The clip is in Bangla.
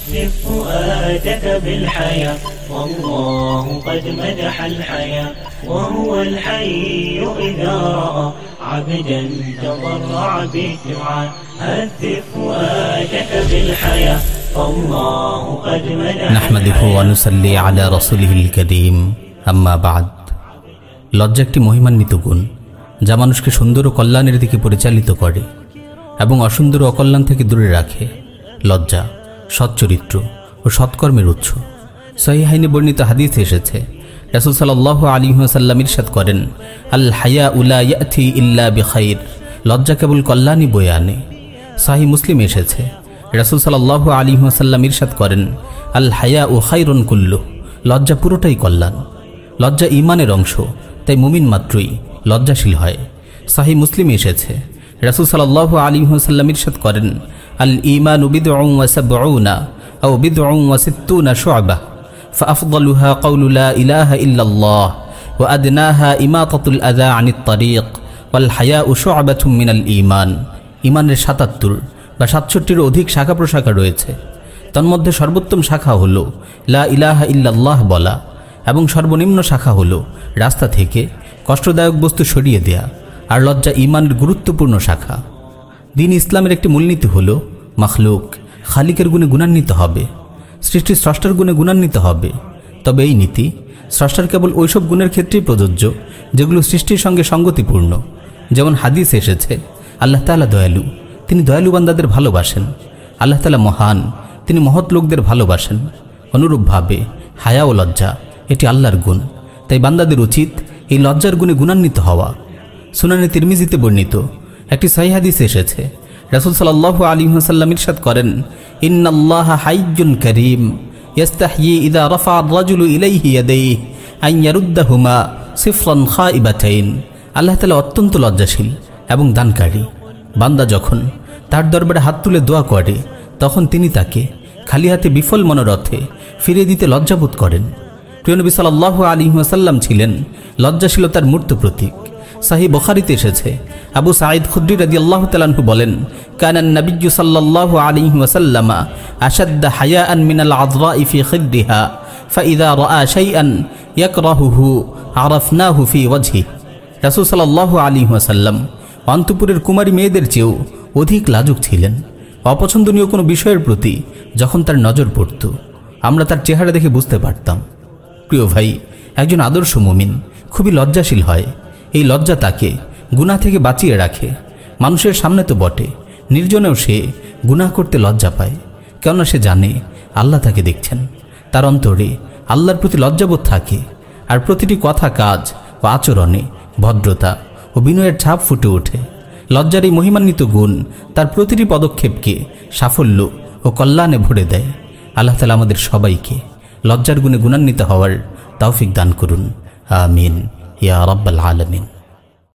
هذب فؤادك بالحياة والله قد مدح الحياة وهو الحي إذا رأى عبدا تضرع بالدعاء هذب فؤادك بالحياة والله قد مدح নাহমাদুহু الحياة ওয়ানুসাল্লি আলা রাসূলিহিল করিম আম্মা বাদ লজ্জা একটি মহিমান্বিত গুণ যা মানুষকে সুন্দর ও কল্যাণের দিকে পরিচালিত করে এবং অসুন্দর ও অকল্যাণ থেকে দূরে রাখে লজ্জা সচ্চরিত্র ও সৎকর্মের উৎস। সহিহাইনে বর্ণিত হাদিসে এসেছে, রাসূল সাল্লাল্লাহু আলাইহি ওয়াসাল্লাম ইরশাদ করেন, আল হায়া উলা ইয়াতি ইল্লা বিখাইর, লজ্জা কেবল কল্যাণই বয়ে আনে। সাহি মুসলিম এসেছে, রাসুল সাল্লাহ আলী ওয়াসাল্লাম ইরশাদ করেন, আল হায়া ও খাইরন কুল্লু, লজ্জা পুরোটাই কল্যাণ। লজ্জা ইমানের অংশ, তাই মুমিন মাত্রই লজ্জাশীল হয়। সাহি মুসলিম এসেছে, রাসুল সাল্লাহ আলী ওয়াসাল্লাম ইরশাদ করেন আল ইমান উবিদ ওয়াসাবউনা আও বিদ ওয়াসিত্তুনা শুআবা فأفضلها قول لا إله إلا الله وأدناها إماطة الأذى عن الطريق والحياء شعبة من الإيمان ইমানের সাতাত্তর বা সাতষট্টির অধিক শাখা প্রশাখা রয়েছে তন্মধ্যে সর্বোত্তম শাখা হল লা ইলাহা ইল্লাল্লাহ বলা এবং সর্বনিম্ন শাখা হল রাস্তা থেকে কষ্টদায়ক বস্তু সরিয়ে দেয়া আর লজ্জা ইমানের গুরুত্বপূর্ণ শাখা দিন ইসলামের একটি মূলনীতি হল মাখলুক, খালিকের গুণে গুণান্বিত হবে। সৃষ্টি স্রষ্টার গুণে গুণান্বিত হবে। তবে এই নীতি, স্রষ্টার কেবল ওইসব গুণের ক্ষেত্রেই প্রযোজ্য, যেগুলো সৃষ্টির সঙ্গে সঙ্গতিপূর্ণ। যেমন হাদিস এসেছে, আল্লাহ তালা দয়ালু, তিনি দয়ালু বান্দাদের ভালোবাসেন। আল্লাহ তালা মহান, তিনি মহৎ লোকদের ভালোবাসেন। অনুরূপভাবে হায়া ও লজ্জা, এটি আল্লাহর গুণ। তাই বান্দাদের উচিত এই লজ্জার গুণে গুণান্বিত হওয়া। সুনানে তিরমিজিতে বর্ণিত একটি সাহিহাদিস এসেছে রাসুল সাল্লাহ আলী হাসাল্লাম ইরশাদ করেন, ইন্নাল্লাহ হাইজুন করিম, ইয়াস্তাহয়ি ইদা রাফা রাজুলু ইলাইহি ইয়াদাইহি, আন ইয়ারুদ্দাহুমা সিফরান খাইবাতাইন। আল্লাহ তাআলা অত্যন্ত লজ্জাশীল এবং দানকারী। বান্দা যখন তার দরবারে হাত তুলে দোয়া করে, তখন তিনি তাকে খালি হাতে বিফল মনোরথে ফিরিয়ে দিতে লজ্জাবোধ করেন। প্রিয়নবী সাল্লাহ আলী ওয়াসাল্লাম ছিলেন লজ্জাশীলতার মূর্ত প্রতীক। সাহি বখারিতে এসেছে। আবু সাঈদ খুদ্রি রাজি আল্লাহ তালাহু বলেন কানান নবিজ্জু সাল্লাহ আলী ওয়াসাল্লামা আসাদ্দা হায়া আন মিনাল আজরা ইফি খিদ্দিহা ফাইদা রা শাইআন ইয়াকরাহুহু, আরাফনাহু ফি ওয়াজহি। রাসূল সাল্লাল্লাহু আলী ওয়াসাল্লাম অন্তপুরের কুমারী মেয়েদের চেয়েও অধিক লাজুক ছিলেন। অপছন্দনীয় কোনো বিষয়ের প্রতি যখন তার নজর পড়ত, আমরা তার চেহারা দেখে বুঝতে পারতাম। প্রিয় ভাই, একজন আদর্শ মুমিন খুবই লজ্জাশীল হয় এই লজ্জা তাকে গুনাহ থেকে বাঁচিয়ে রাখে। মানুষের সামনে তো বটে, নির্জনেও সে গুনাহ করতে লজ্জা পায়। কেননা সে জানে আল্লাহ তাকে দেখছেন। তার অন্তরে আল্লাহর প্রতি লজ্জাবোধ থাকে আর প্রতিটি কথা কাজ ও আচরণে ভদ্রতা ও বিনয়ের ছাপ ফুটে ওঠে। লজ্জার এই মহিমান্বিত গুণ তার প্রতিটি পদক্ষেপকে সাফল্য ও কল্যাণে ভরে দেয়। আল্লাহ তালা আমাদের সবাইকে লজ্জার গুণে গুণান্বিত হওয়ার তৌফিক দান করুন। আমিন। يا رب العالمين.